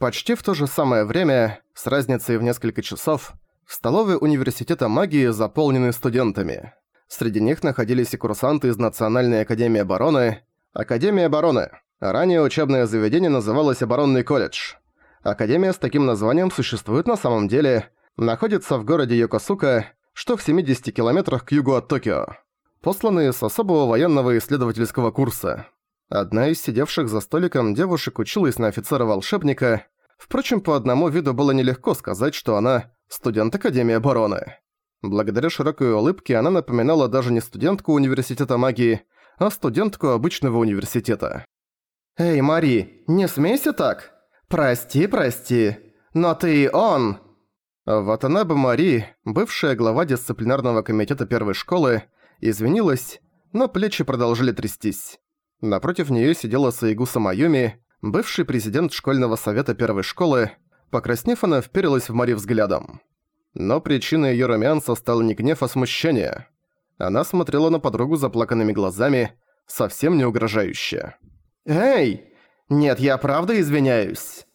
Почти в то же самое время, с разницей в несколько часов, в столовой университета магии заполнены студентами. Среди них находились и курсанты из Национальной академии обороны. Академия обороны. Ранее учебное заведение называлось Оборонный колледж. Академия с таким названием существует на самом деле, находится в городе Йокосука, что в 70 километрах к югу от Токио. Посланные с особого военного исследовательского курса. Одна из сидевших за столиком девушек училась на офицера-волшебника. Впрочем, по одному виду было нелегко сказать, что она студент Академии обороны. Благодаря широкой улыбке она напоминала даже не студентку университета магии, а студентку обычного университета. «Эй, Мари, не смейся так! Прости, прости, но ты он!» Ватанабе Мари, бывшая глава дисциплинарного комитета первой школы, извинилась, но плечи продолжили трястись. Напротив неё сидела Саигуса Майюми, бывший президент школьного совета первой школы. Покраснев, она вперилась в Мари взглядом. Но причиной её румянца стал не гнев, а смущение. Она смотрела на подругу заплаканными глазами, совсем не угрожающе. «Эй! Нет, я правда извиняюсь!»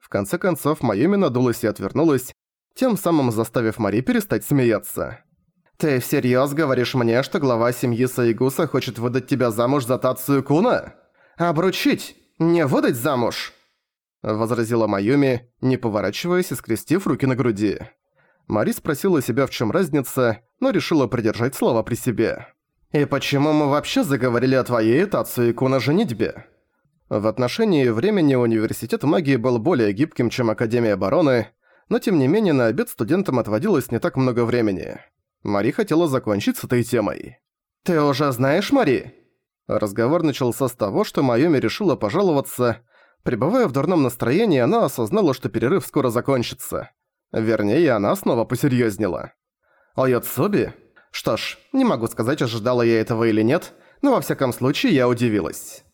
В конце концов, Майюми надулась и отвернулась, тем самым заставив Мари перестать смеяться. «Ты всерьёз говоришь мне, что глава семьи Саигуса хочет выдать тебя замуж за Тацию Куна? Обручить, не выдать замуж?» Возразила Майюми, не поворачиваясь и скрестив руки на груди. Мари спросила себя, в чём разница, но решила придержать слова при себе. «И почему мы вообще заговорили о твоей Тацию Куна женитьбе?» В отношении времени университет магии был более гибким, чем Академия обороны, но тем не менее на обед студентам отводилось не так много времени. Мари хотела закончить с этой темой. «Ты уже знаешь, Мари?» Разговор начался с того, что Майоми решила пожаловаться. Пребывая в дурном настроении, она осознала, что перерыв скоро закончится. Вернее, она снова посерьёзнела. «О Йоцуби? Что ж, не могу сказать, ожидала я этого или нет, но во всяком случае я удивилась».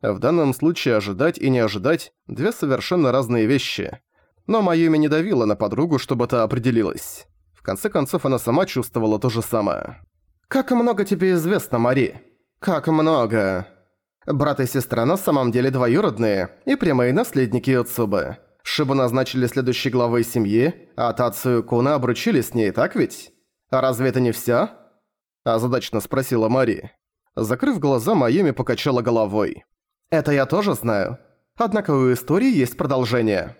В данном случае ожидать и не ожидать – две совершенно разные вещи. Но Майюми не давила на подругу, чтобы та определилась конце концов, она сама чувствовала то же самое. «Как много тебе известно, Мари? Как много!» Брат и сестра на самом деле двоюродные и прямые наследники Юцубы. Шибу назначили следующей главой семьи, а Тацию Куна обручили с ней, так ведь? А разве это не всё? Озадачно спросила Мари. Закрыв глаза, Майюми покачала головой. «Это я тоже знаю. Однако у истории есть продолжение».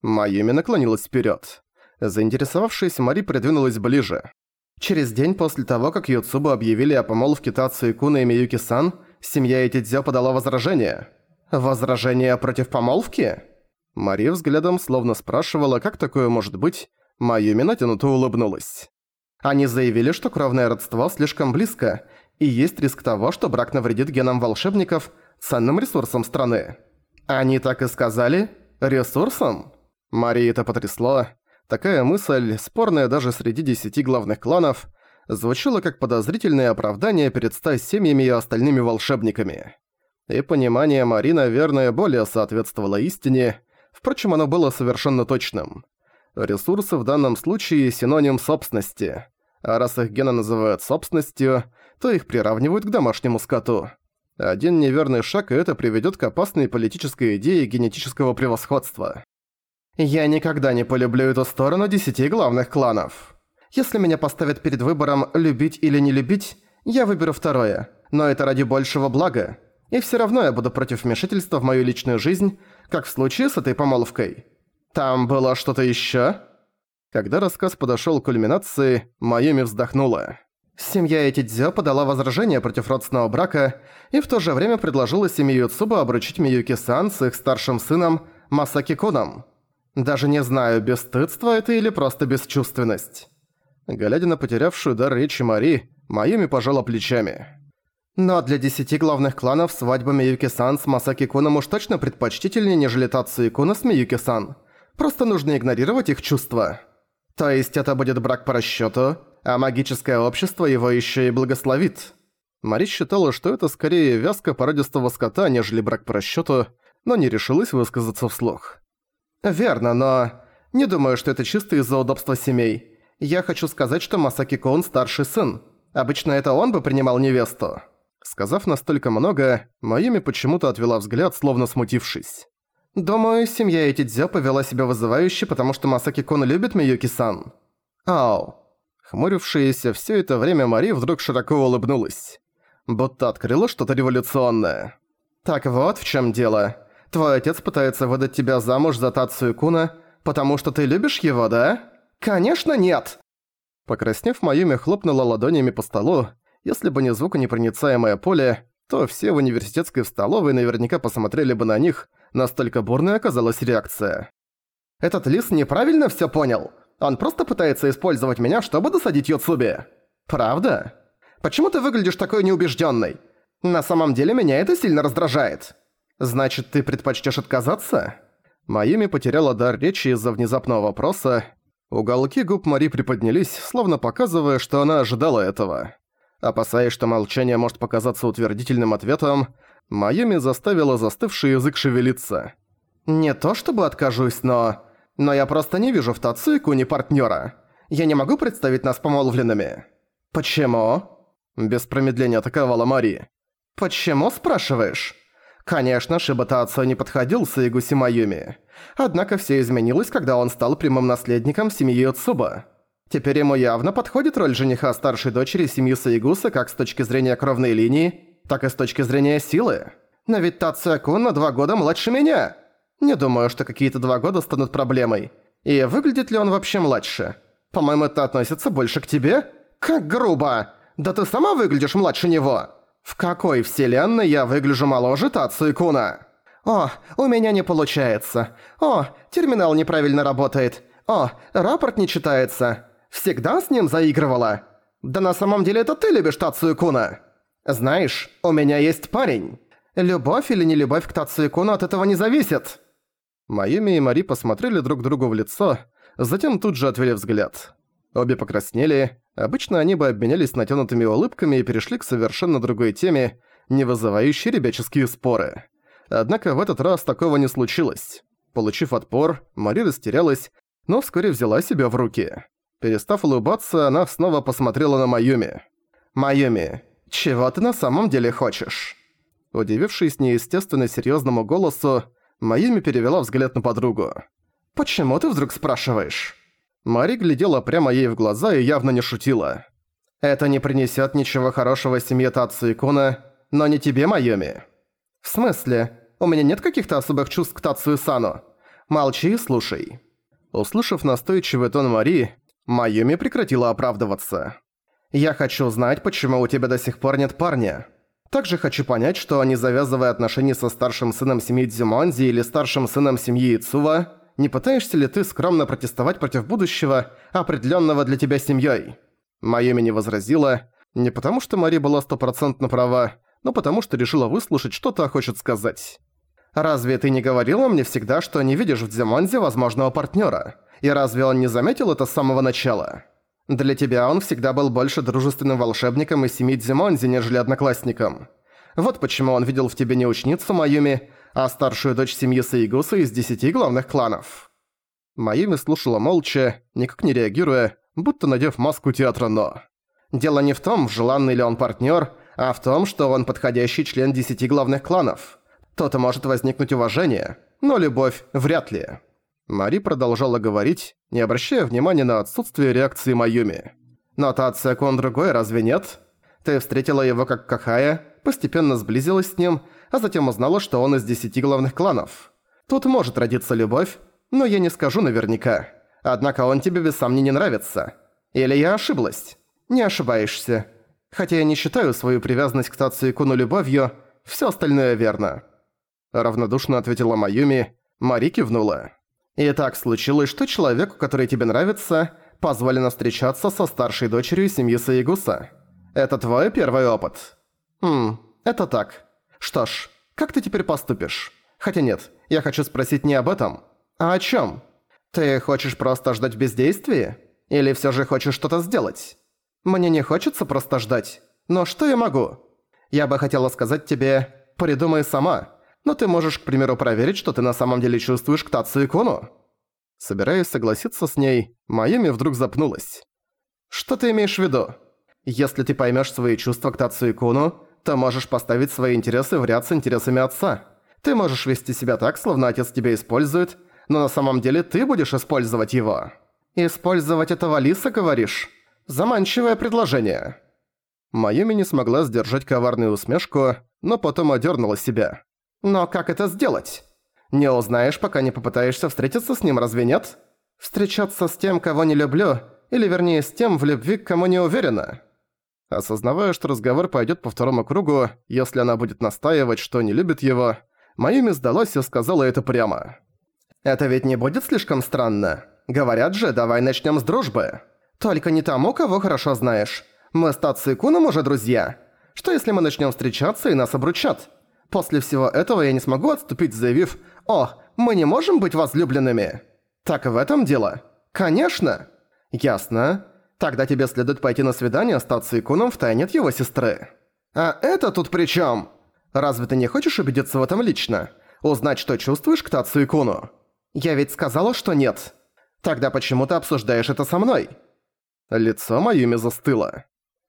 Майюми наклонилась вперед. Заинтересовавшись, Мари придвинулась ближе. Через день после того, как Юцубу объявили о помолвке Тацу и Куна и Миюки-сан, семья Этидзё подала возражение. «Возражение против помолвки?» Мари взглядом словно спрашивала, как такое может быть, Майюми натянуто улыбнулась. Они заявили, что кровное родство слишком близко, и есть риск того, что брак навредит генам волшебников, ценным ресурсам страны. Они так и сказали? Ресурсом? Мари это потрясло. Такая мысль, спорная даже среди десяти главных кланов, звучала как подозрительное оправдание перед ста семьями и остальными волшебниками. И понимание Мари, наверное, более соответствовало истине, впрочем, оно было совершенно точным. Ресурсы в данном случае синоним собственности, а раз их гены называют собственностью, то их приравнивают к домашнему скоту. Один неверный шаг, и это приведёт к опасной политической идее генетического превосходства. Я никогда не полюблю эту сторону десяти главных кланов. Если меня поставят перед выбором любить или не любить, я выберу второе. Но это ради большего блага. И всё равно я буду против вмешательства в мою личную жизнь, как в случае с этой помолвкой. Там было что-то ещё? Когда рассказ подошёл к кульминации, Майюми вздохнула. Семья Этидзё подала возражение против родственного брака и в то же время предложила семье Юцуба обручить Миюки-сан с их старшим сыном Масаки-куном. Даже не знаю, бесстыдство это или просто бесчувственность. Глядя на потерявшую дар речи Мари, Майюми пожала плечами. Но для десяти главных кланов свадьба Миюки-сан с Масаки-куном уж точно предпочтительнее, нежели Тацию-куна с Миюки-сан. Просто нужно игнорировать их чувства. То есть это будет брак по расчёту, а магическое общество его ещё и благословит. Мари считала, что это скорее вязка породистого скота, нежели брак по расчёту, но не решилась высказаться вслух. «Верно, но... Не думаю, что это чисто из-за удобства семей. Я хочу сказать, что Масаки Коун старший сын. Обычно это он бы принимал невесту». Сказав настолько много, Майюми почему-то отвела взгляд, словно смутившись. Думаю, семья Этидзё повела себя вызывающе, потому что Масаки-кун любит Миюки-сан. Ау. Хмурившаяся все это время Мари вдруг широко улыбнулась. Будто открыла что-то революционное. Так вот в чем дело. Твой отец пытается выдать тебя замуж за Тацию Куна, потому что ты любишь его, да? Конечно нет! Покраснев, Майюми хлопнула ладонями по столу. Если бы не звуконепроницаемое поле, то все в университетской столовой наверняка посмотрели бы на них, настолько бурной оказалась реакция. «Этот лис неправильно всё понял. Он просто пытается использовать меня, чтобы досадить Йоцуби. Правда? Почему ты выглядишь такой неубеждённой? На самом деле меня это сильно раздражает. Значит, ты предпочтёшь отказаться?» Майюми потеряла дар речи из-за внезапного вопроса. Уголки губ Мари приподнялись, словно показывая, что она ожидала этого. Опасаясь, что молчание может показаться утвердительным ответом, Майами заставила застывший язык шевелиться. «Не то чтобы откажусь, но... Но я просто не вижу в Тацуику ни партнёра. Я не могу представить нас помолвленными». «Почему?» Без промедления атаковала Мари. «Почему, спрашиваешь?» Конечно, Шиба Ацо не подходил Саигуси Майюми. Однако все изменилось, когда он стал прямым наследником семьи Йоцуба. Теперь ему явно подходит роль жениха старшей дочери семьи Саигуса как с точки зрения кровной линии, так и с точки зрения силы. Но ведь Тацуя-кун на два года младше меня. Не думаю, что какие-то два года станут проблемой. И выглядит ли он вообще младше? По-моему, это относится больше к тебе? Как грубо! Да ты сама выглядишь младше него! В какой вселенной я выгляжу моложе Тацуя-куна? О, у меня не получается. О, терминал неправильно работает. О, рапорт не читается. Всегда с ним заигрывала? Да на самом деле это ты любишь Тацию Куна. Знаешь, у меня есть парень. Любовь или не любовь к Тацию Куну от этого не зависит. Майюми и Мари посмотрели друг другу в лицо, затем тут же отвели взгляд. Обе покраснели. Обычно они бы обменялись натянутыми улыбками и перешли к совершенно другой теме, не вызывающей ребяческие споры. Однако в этот раз такого не случилось. Получив отпор, Мари растерялась, но вскоре взяла себя в руки. Перестав улыбаться, она снова посмотрела на Майюми. «Майюми, чего ты на самом деле хочешь?» Удивившись неестественно серьёзному голосу, Майюми перевела взгляд на подругу. «Почему ты вдруг спрашиваешь?» Мари глядела прямо ей в глаза и явно не шутила. «Это не принесёт ничего хорошего семье Татсу и Куна, но не тебе, Майюми». «В смысле? У меня нет каких-то особых чувств к Татсу и Сану? Молчи и слушай». Услышав настойчивый тон Мари, Майюми прекратила оправдываться. «Я хочу знать, почему у тебя до сих пор нет парня. Также хочу понять, что не завязывая отношения со старшим сыном семьи Дзюмонзи или старшим сыном семьи Ицува, не пытаешься ли ты скромно протестовать против будущего, определенного для тебя семьей? Майюми не возразила, не потому что Мари была стопроцентно права, но потому что решила выслушать, что та хочет сказать. «Разве ты не говорила мне всегда, что не видишь в Дзюмонзе возможного партнера? И разве он не заметил это с самого начала? Для тебя он всегда был больше дружественным волшебником из семьи Дзимонзи, нежели одноклассником. Вот почему он видел в тебе не ученицу Майюми, а старшую дочь семьи Саигуса из десяти главных кланов. Майюми слушала молча, никак не реагируя, будто надев маску театра «Но». Дело не в том, желанный ли он партнер, а в том, что он подходящий член десяти главных кланов. То-то может возникнуть уважение, но любовь вряд ли. Мари продолжала говорить, не обращая внимания на отсутствие реакции Майюми. «Нотация Кон другой, разве нет? Ты встретила его как Кахая, постепенно сблизилась с ним, а затем узнала, что он из десяти главных кланов. Тут может родиться любовь, но я не скажу наверняка. Однако он тебе без сомнений нравится. Или я ошиблась? Не ошибаешься. Хотя я не считаю свою привязанность к Тацию Куну любовью, всё остальное верно». Равнодушно ответила Майюми, Мари кивнула. И так случилось, что человеку, который тебе нравится, позволено встречаться со старшей дочерью семьи Саигуса. Это твой первый опыт. Хм, это так. Что ж, как ты теперь поступишь? Хотя нет, я хочу спросить не об этом, а о чём? Ты хочешь просто ждать в бездействии? Или всё же хочешь что-то сделать? Мне не хочется просто ждать. Но что я могу? Я бы хотела сказать тебе, придумай сама. Но ты можешь, к примеру, проверить, что ты на самом деле чувствуешь к Тацу Икону. Собираясь согласиться с ней, Майами вдруг запнулась. «Что ты имеешь в виду? Если ты поймешь свои чувства к Тацу Икону, то можешь поставить свои интересы в ряд с интересами отца. Ты можешь вести себя так, словно отец тебя использует, но на самом деле ты будешь использовать его. Использовать этого лиса, говоришь? Заманчивое предложение. Майюми не смогла сдержать коварную усмешку, но потом одернула себя. Но как это сделать? Не узнаешь, пока не попытаешься встретиться с ним, разве нет? Встречаться с тем, кого не люблю, или вернее с тем, в любви, к кому не уверена. Осознавая, что разговор пойдет по второму кругу, если она будет настаивать, что не любит его, Майюми сдалась и сказала это прямо. «Это ведь не будет слишком странно? Говорят же, давай начнем с дружбы. Только не тому, кого хорошо знаешь. Мы с Тацу Куном уже друзья. Что если мы начнем встречаться и нас обручат? После всего этого я не смогу отступить, заявив «О, мы не можем быть возлюбленными». Так в этом дело? Конечно. Ясно. Тогда тебе следует пойти на свидание с Тацу Куном в тайне от его сестры. А это тут при чем? Разве ты не хочешь убедиться в этом лично? Узнать, что чувствуешь к Тацу и Куну? Я ведь сказала, что нет. Тогда почему ты обсуждаешь это со мной? Лицо Майюми застыло.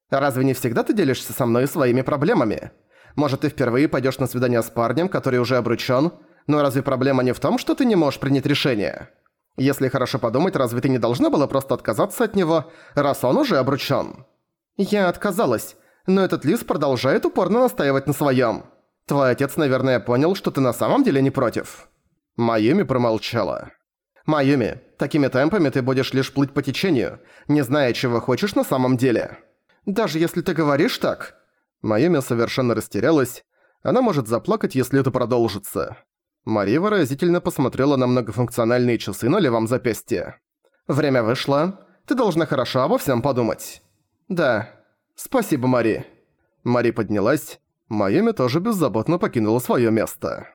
Разве не всегда ты делишься со мной своими проблемами? Может, ты впервые пойдешь на свидание с парнем, который уже обручён? Но разве проблема не в том, что ты не можешь принять решение? Если хорошо подумать, разве ты не должна была просто отказаться от него, раз он уже обручён? Я отказалась, но этот лис продолжает упорно настаивать на своём. Твой отец, наверное, понял, что ты на самом деле не против». Майюми промолчала. «Майюми, такими темпами ты будешь лишь плыть по течению, не зная, чего хочешь на самом деле. Даже если ты говоришь так...» Майюми совершенно растерялась. Она может заплакать, если это продолжится. Мари выразительно посмотрела на многофункциональные часы на левом запястье. «Время вышло. Ты должна хорошо обо всем подумать». «Да. Спасибо, Мари». Мари поднялась. Майами тоже беззаботно покинула своё место.